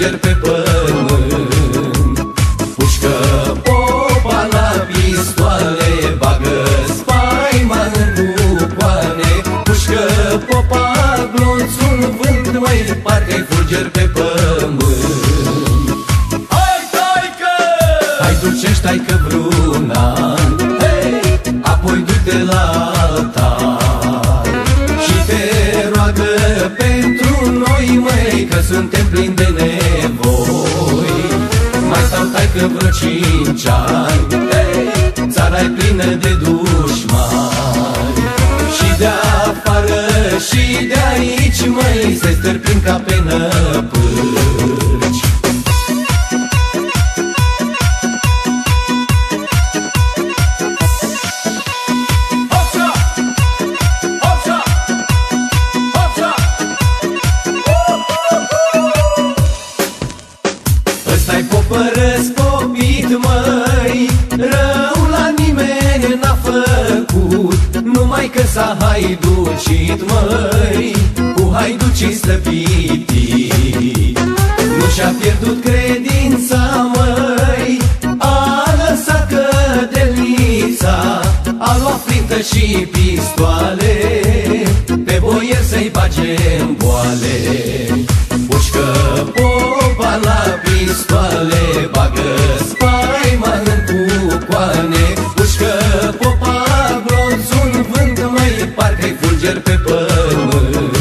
dinheiro, pepeu. cinci ani hey, Țara-i plină de dușmani. Și de afară și de aici, măi Se stârpim ca pe năpâni sfârșit, măi, cu haiducii slăbitii. Nu și-a pierdut credința, măi, a lăsat cădelița, a luat flintă și pistoale, pe boier să-i bage în boale. Pușcă popa la pistoale, bagă spaima în cucoane, pușcă popa înger pe pământ.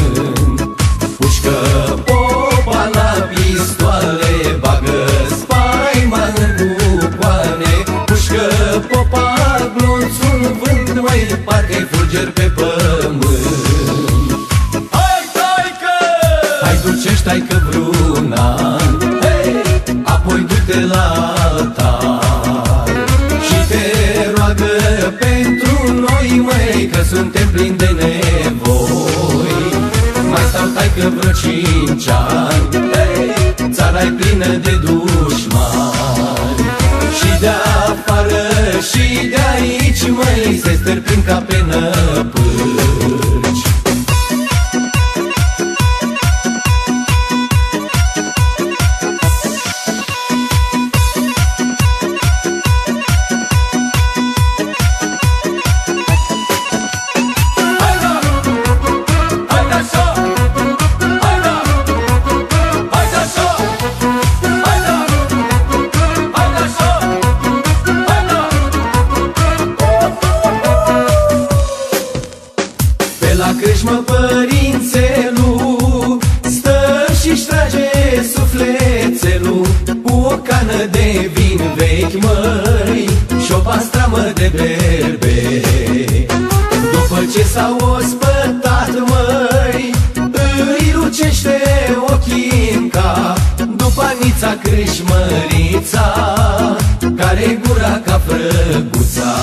că suntem plini de nevoi. Mai stau tai că vreo cinci ani hey, țara e plină de dușmani. Și de afară și de aici, măi, se stârpim ca pe năpâni Mărița, crești mărița Care gura ca frăguța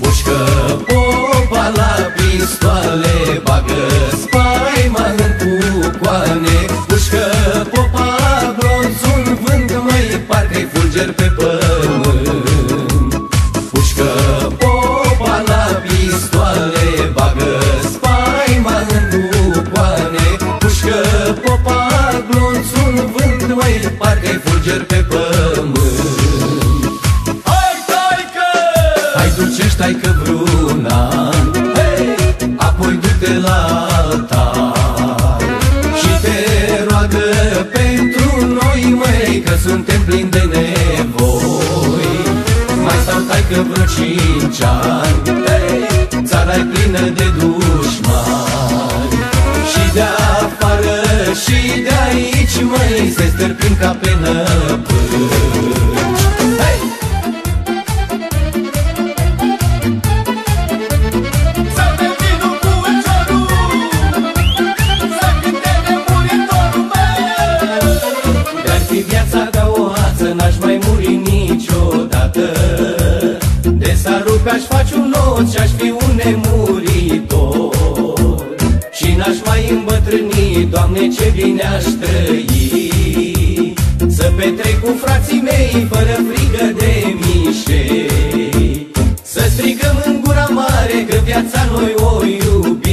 Pușcă popa la pistoale Bagă spaima în cucoane Și n-aș mai îmbătrâni, Doamne, ce bine aș trăi. Să petrec cu frații mei, fără frică de mișe. Să strigăm în gura mare că viața noi o iubim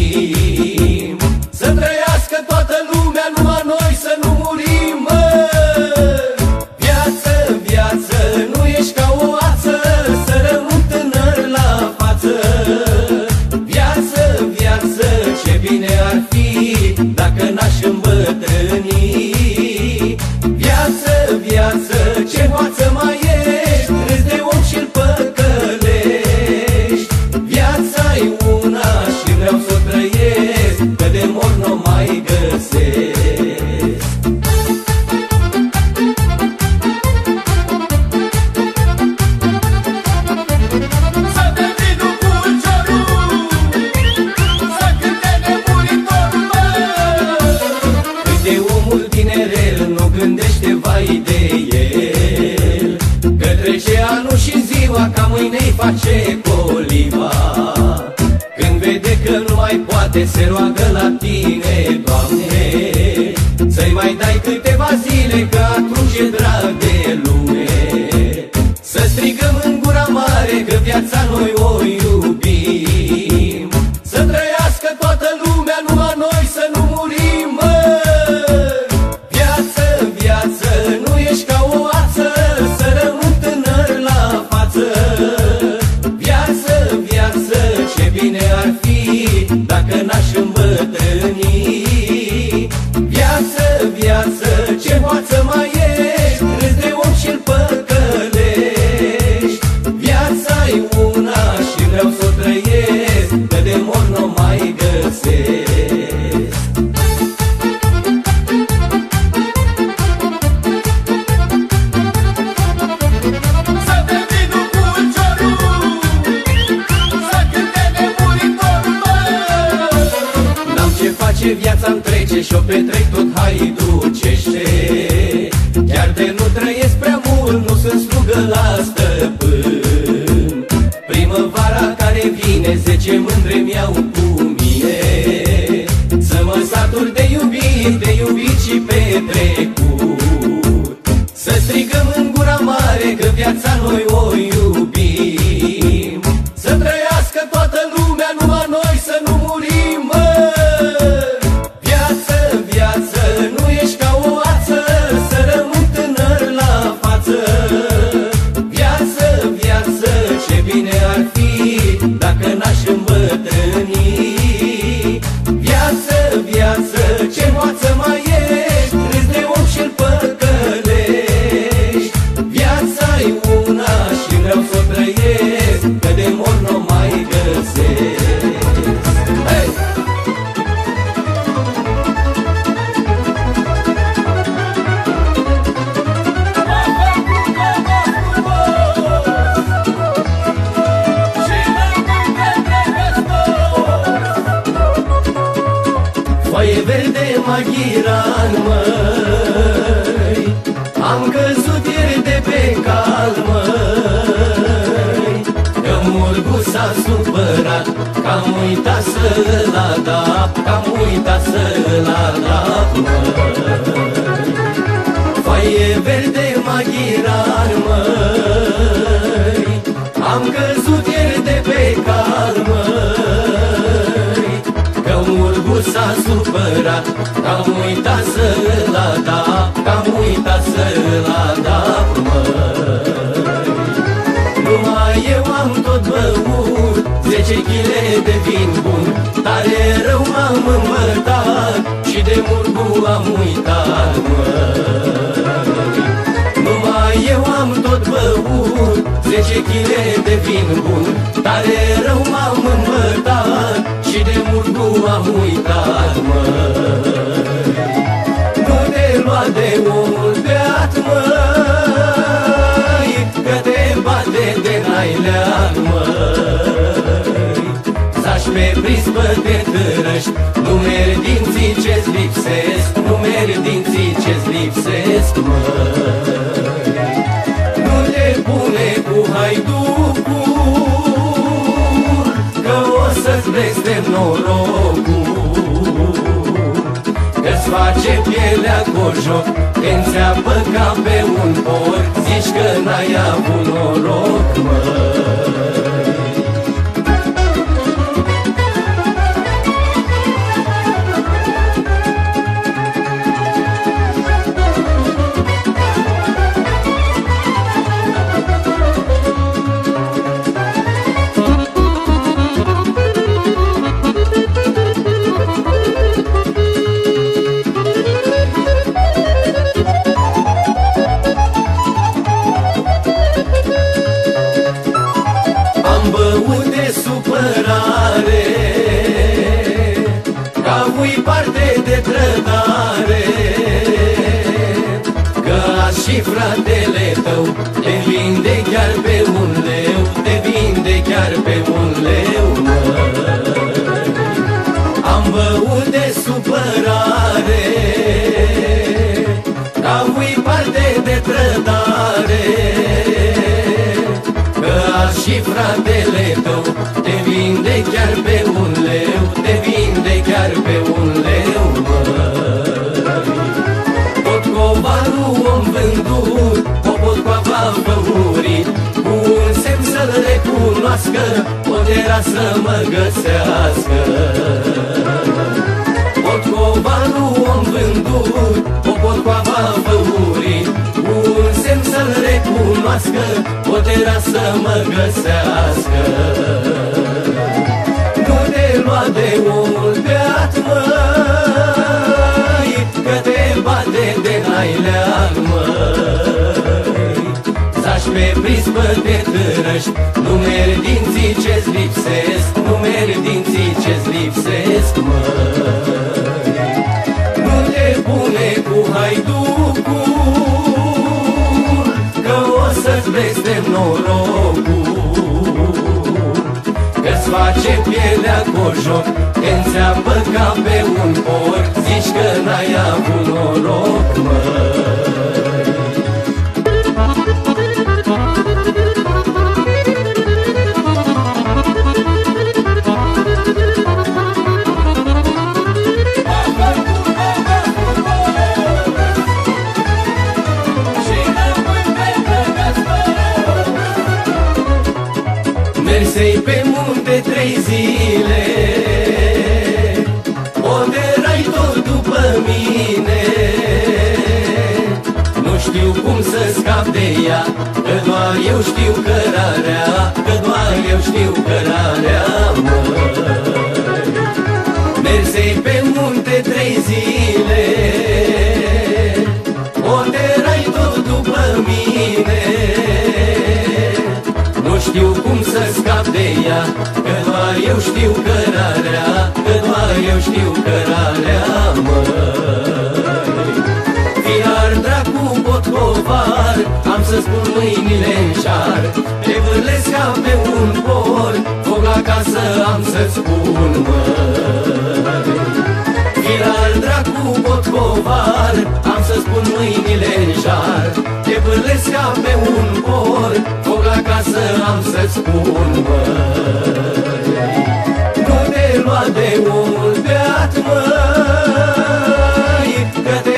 face coliva Când vede că nu mai poate se roagă la tine, Doamne. Să-i mai dai câteva zile că atunci e drag de lume. Să strigăm în gura mare că viața noi o iubim și-o petrec tot haiducește Chiar de nu trăiesc prea mult, nu sunt slugă la stăpân. Primăvara care vine, zece mândre mi-au cu mine Să mă satur de iubit, de iubit și petrecut. Să strigăm în gura mare că viața noi o iubim nedreptător Foaie verde maghiran, măi. Am căzut ieri de pe cal, măi. Că murgu s-a supărat Că am uitat să-l adap Că am uitat să-l adap, măi. Foaie verde maghiran, măi. Am căzut ieri de pe cal, măi Că murgu s-a supărat Că am uitat să-l adap Că am uitat să-l adap, măi Numai eu am tot băut Zece chile de vin bun Tare rău m-am îmbătat Și de murgu am uitat, măi Numai eu am tot băut Zece chile de vin bun Tare rău m-am îmbătat Și de murgu am uitat, măi Nu te lua de omul beat, măi Că te bate de naileat, măi. Zași pe prispă te târăști Nu mergi dinții ce-ți lipsesc Nu mergi dinții ce-ți lipsesc, măi bune cu haiducul Că o să-ți blestem norocul Că-ți face pielea cojoc Te înțeapă ca pe un porc Zici că n-ai avut noroc, măi trădare Că și fratele tău Te vinde chiar pe un leu Te vinde chiar pe un leu măi. Am băut de supărare Ca ui parte de trădare Că și fratele tău Te vinde chiar pe un leu Te vinde chiar pe un leu, măi Tot covarul om vândut Popot cu apa făurit Cu un semn să-l recunoască Pot era să mă găsească. Pot covarul om vândut Popot cu apa făurit Cu un semn să-l recunoască Pot era să mă găsească Nu te lua de omul beat, măi Că te bate de nailean, măi. Zași pe prispă te târăști Nu mergi dinții ce-ți lipsesc Nu mergi dinții ce-ți lipsesc, măi pielea cojoc Când ți-apă ca pe un porc Zici că n-ai avut noroc, măi Mersei pe munte trei zile știu cum să scap de ea Că doar eu știu cărarea Că doar eu știu cărarea, măi Mersei pe munte trei zile Oderai tot după mine. Nu știu cum să scap de ea Că doar eu știu cărarea Că doar eu știu cărarea, măi potcovar Am să spun mâinile în șar Te vârlesc ca pe un por Foc la casă am să-ți spun, măi Fiar dracu potcovar Am să spun mâinile în jar Te vârlesc ca pe un por Foc la casă am să-ți spun, măi Nu te lua de omul beat, măi Că te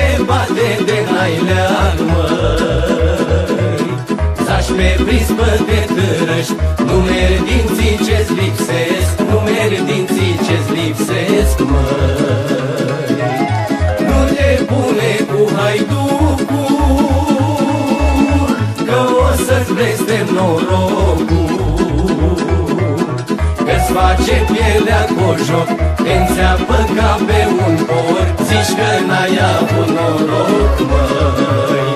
bate de nailean, măi. Zași pe prispă te târăști Nu mergi dinții ce-ți lipsesc Nu mergi dinții ce-ți lipsesc, măi. Nu te pune cu haiducul Că o să-ți blestem norocul Că-ți face pielea cojoc Când ți-apă ca pe un porc Zici că n-ai avut noroc, măi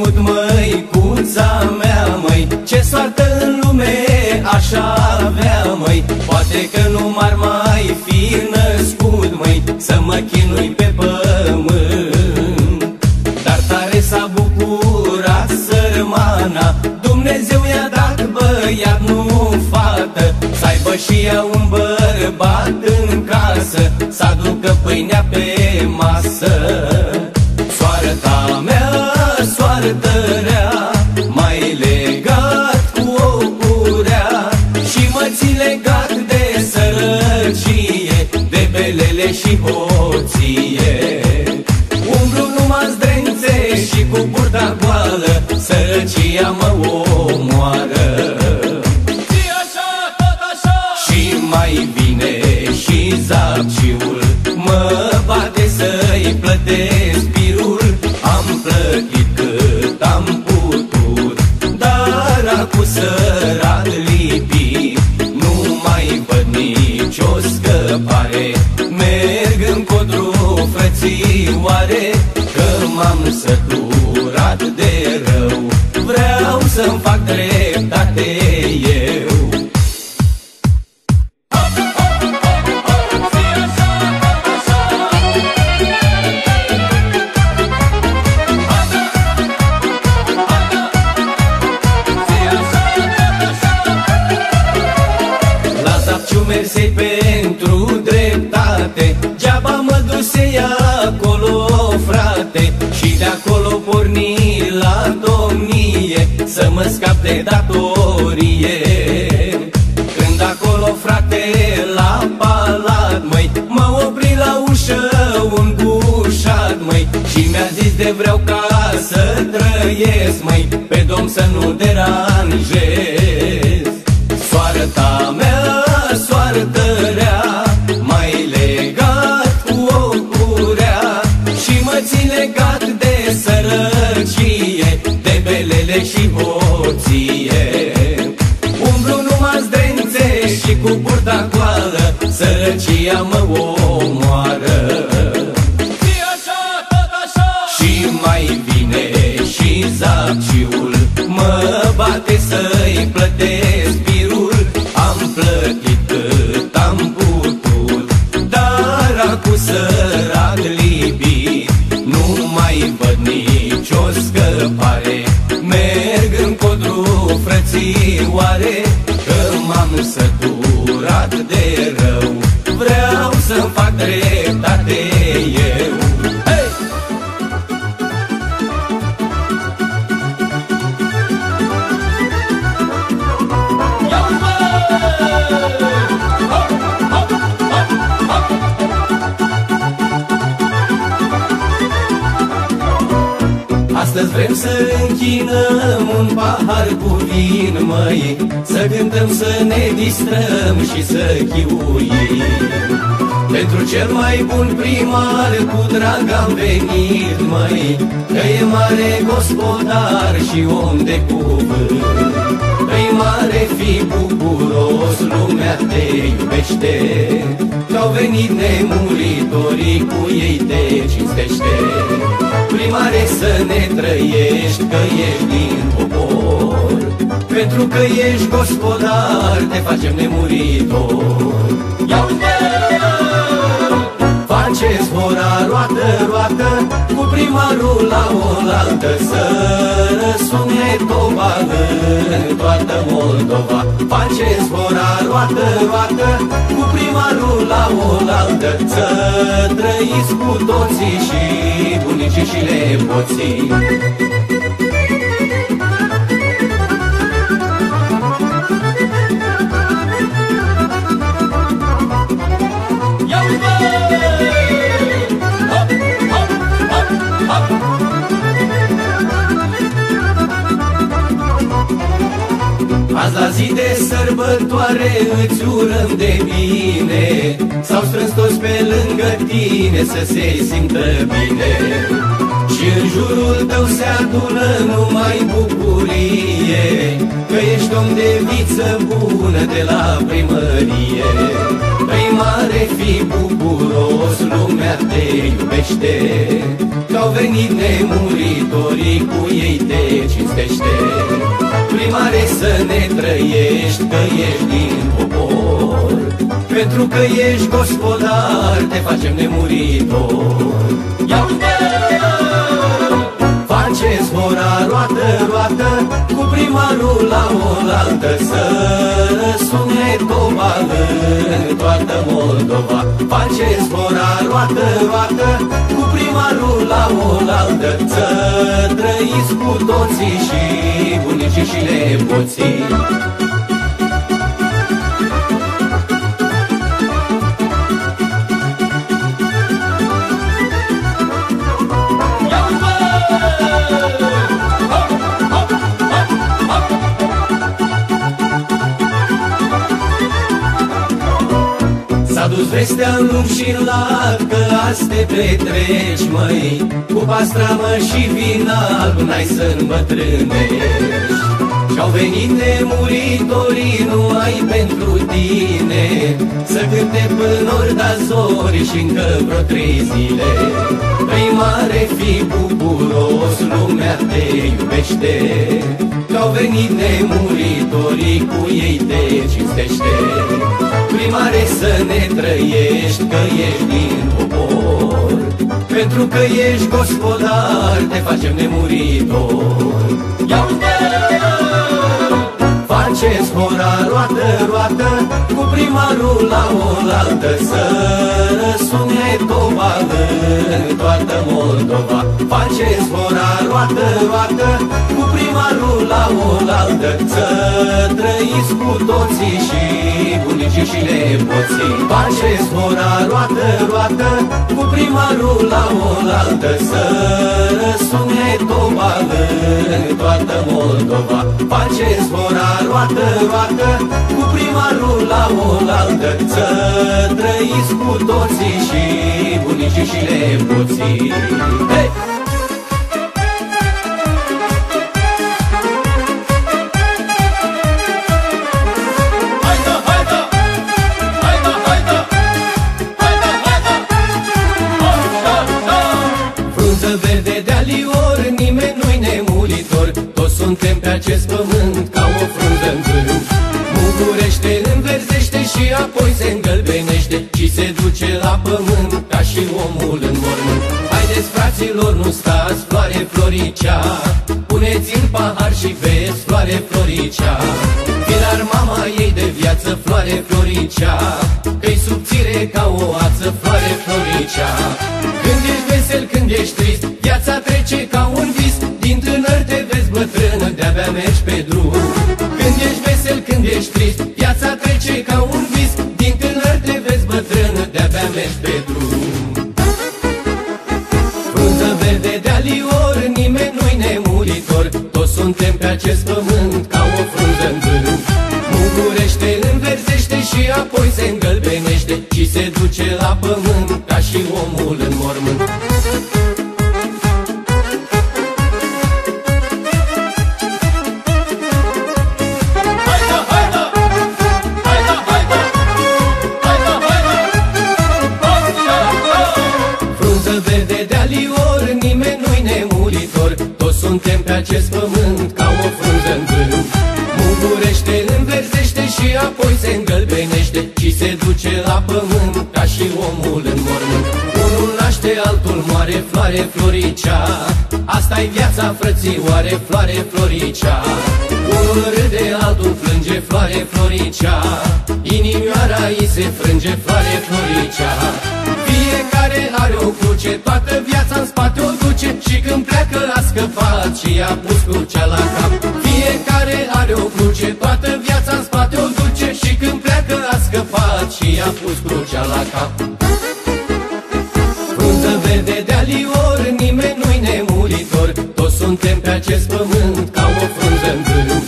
mut măi, puța mea măi. Ce soartă în lume așa avea măi. Poate că nu m-ar mai fi născut măi Să mă chinui pe pământ. Dar tare s-a bucurat sărmana. Dumnezeu i-a dat băiat, nu fată. Să aibă și ea un bărbat în casă Să aducă pâinea pe masă. vardır Să săturat de rău. Vreau să-mi fac drept. ies, mai Pe dom să nu deranjez. Soarta mea, soartă rea Mai legat cu o curea Și mă țin legat de sărăcie De belele și hoție. Umblu numai zdențe și cu burta goală Sărăcia mă o închinăm un pahar cu vin, măi. Să cântăm, să ne distrăm și să chiuim. Pentru cel mai bun primar cu drag am venit, măi. Că e mare gospodar și om de cuvânt. Îi mare fi bucuros, lumea te iubește. Că-au venit nemuritorii, cu ei te cinstește. Primare să ne trăiești, că ești din popor. Pentru că ești gospodar, te facem nemuritor Ia uite! Faceți hora roată, roată Cu primarul la oaltă Să răsune toba în toată Moldova Faceți hora roată, roată Cu primarul la oaltă Să trăiți cu toții și bunicii și nepoții Azi la zi de sărbătoare îți urăm de bine. S-au strâns toți pe lângă tine să se simtă bine Și în jurul tău se adună numai bucurie Că ești om de viță bună de la primărie. Păi mare fi bucuros, lumea te iubește Că-au venit nemuritorii, cu ei te cinstește. Primare să ne trăiești, că ești din popor Pentru că ești gospodar, te facem nemuritor. Ia uite! Faceți hora roată, roată Cu primarul la oaltă Să răsune toba în toată Moldova Faceți hora roată, roată Cu primarul la oaltă Să trăiți cu toții și bunicii și nepoții S-a dus vestea în lung și în lat Că azi te petreci, măi. Cu pastramă și vin alb N-ai să îmbătrânești Și-au venit nemuritorii Numai pentru tine. Să cânte până ori da zori Și încă vreo trei zile Păi mare fi bucuros Lumea te iubește. Că-au venit nemuritorii Cu ei te cinstește. Primare să ne trăiești Că ești din popor. Pentru că ești gospodar Te facem nemuritor Ia uite! Faceți hora roată, roată Cu primarul la oaltă Să răsune toba în toată Moldova. Faceți hora roată, roată Cu primarul la oaltă Să trăiți cu toții și bunicii și nepoții Faceți hora roată, roată Cu primarul la oaltă Să răsune toba în toată Moldova. Faceți hora roată, roată Cu primarul la oaltă. Să trăiți cu toții și bunicii și nepoții. Hey! Acest pământ ca o frunză în vânt Mugurește, înverzește și apoi se îngălbenește Și se duce la pământ ca și omul în mormânt. Haideți fraților, nu stați, floare floricea. Puneți în pahar și vezi, floare floricea. Firar mama ei de viață, floare floricea. Că-i subțire ca o ață, floare floricea. Când ești vesel, când ești trist, bătrână, de-abia mergi pe drum. Frunză verde de alior, nimeni nu-i nemuritor. Toți suntem pe acest pământ ca o frunză în vânt. Mugurește, înverzește și apoi se îngălbenește Și se duce la pământ ca și omul în mormânt duce la pământ ca și omul în mormânt. Unul naște, altul moare, floare floricea. Asta-i viața frățioare, floare floricea? Unul râde, altul plânge, floare floricea. Inimioara îi se frânge, floare floricea. Fiecare are o cruce, toată viața în spate o duce. Și când pleacă a scăpat și a pus crucea la cap. Fiecare are o cruce, toată pus crucea la cap. Frunză verde de alior, nimeni nu-i nemuritor. Toți suntem pe acest pământ ca o frunză în vânt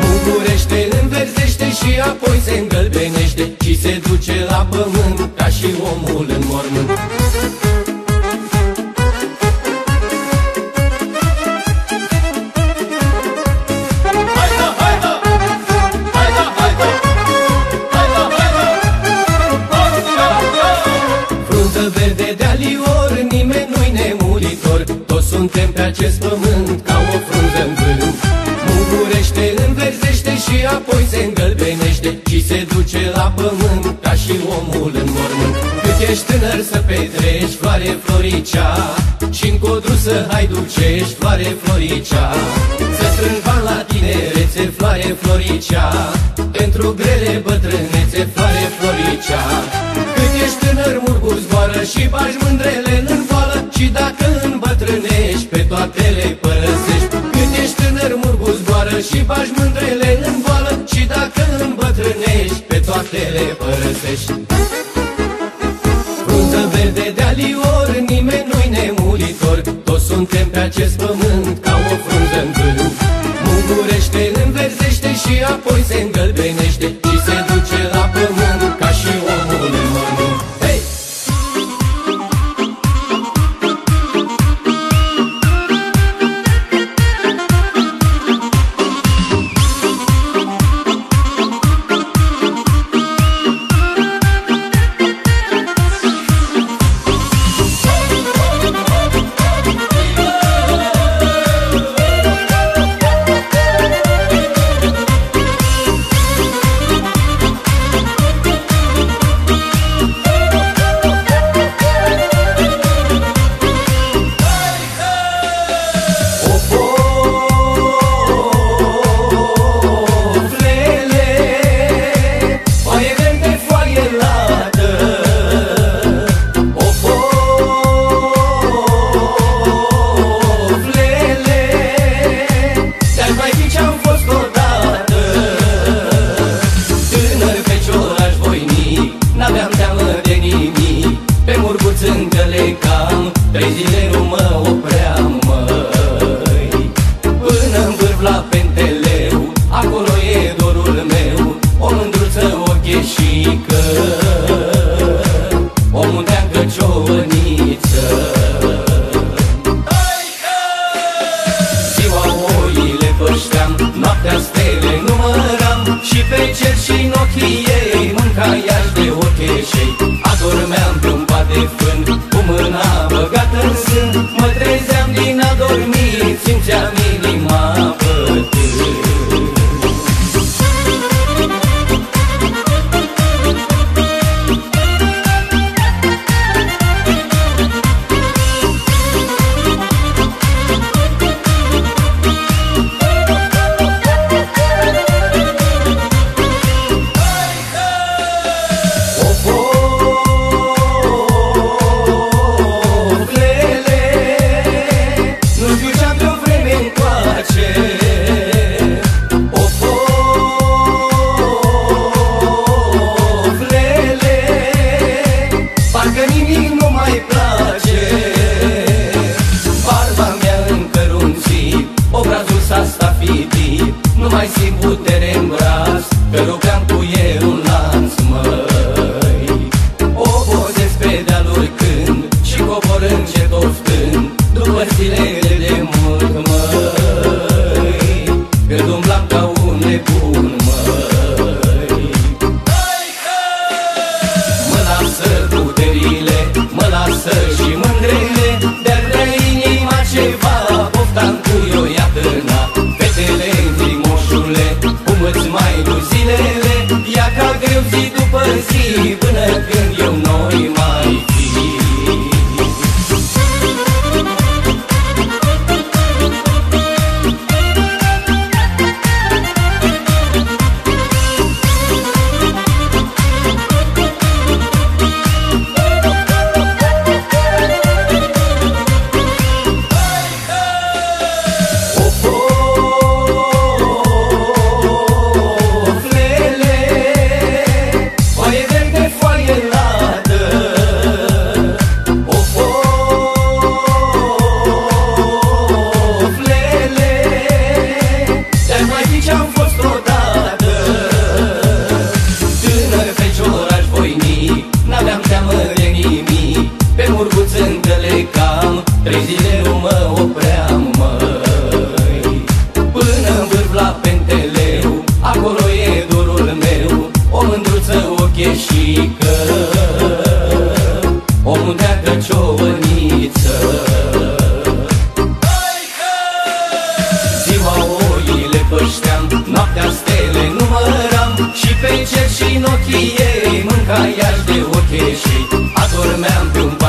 Mugurește, înverzește și apoi se îngălbenește Și se duce la pământ ca și omul în mormânt floricea. Și în codru să haiducești, floare floricea. Să strâng bani la tinerețe, floare floricea. Pentru grele bătrânețe, floare floricea. Cât ești tânăr, murgul zboară și bagi mândrele în voală Și dacă îmbătrânești, pe toate le părăsești. Cât ești tânăr, murgul zboară și bagi mândrele în voală Și dacă îmbătrânești, pe toate le părăsești și apoi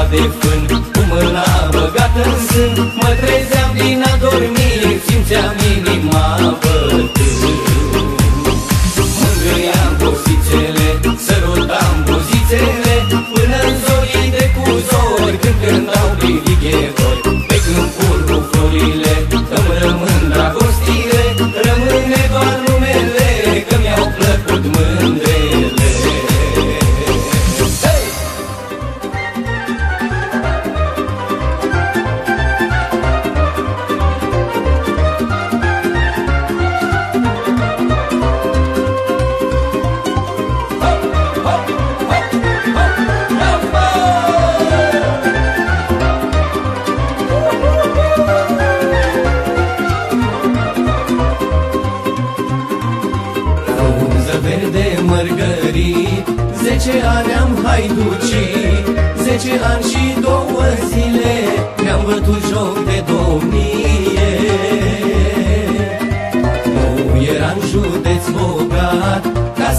de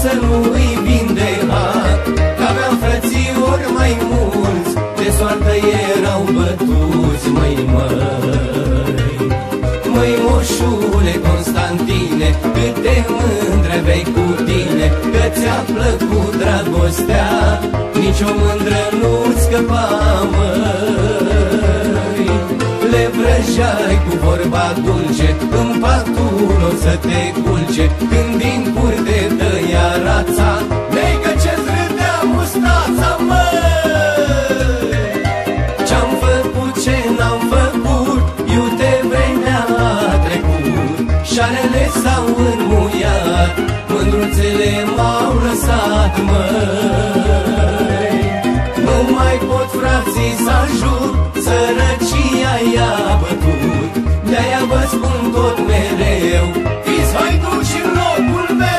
să nu îi vinde hat Că aveam frățiori mai mulți De soartă erau bătuți, măi măi. Măi moșule Constantine Cât de mândre vei cu tine Că ți-a plăcut dragostea Nici o mândră nu-ți scăpa, măi. Le vrăjeai cu vorba dulce În patul o să te culce Când din curte viața Nei că ce-ți râdea mustața, mă. Ce-am făcut, ce n-am făcut Iute vremea a trecut. Șarele s-au înmuiat Mândruțele m-au lăsat, mă. Nu mai pot, frații, să ajut Sărăcia i-a bătut. De-aia vă spun tot mereu Fiți hai tu locul meu.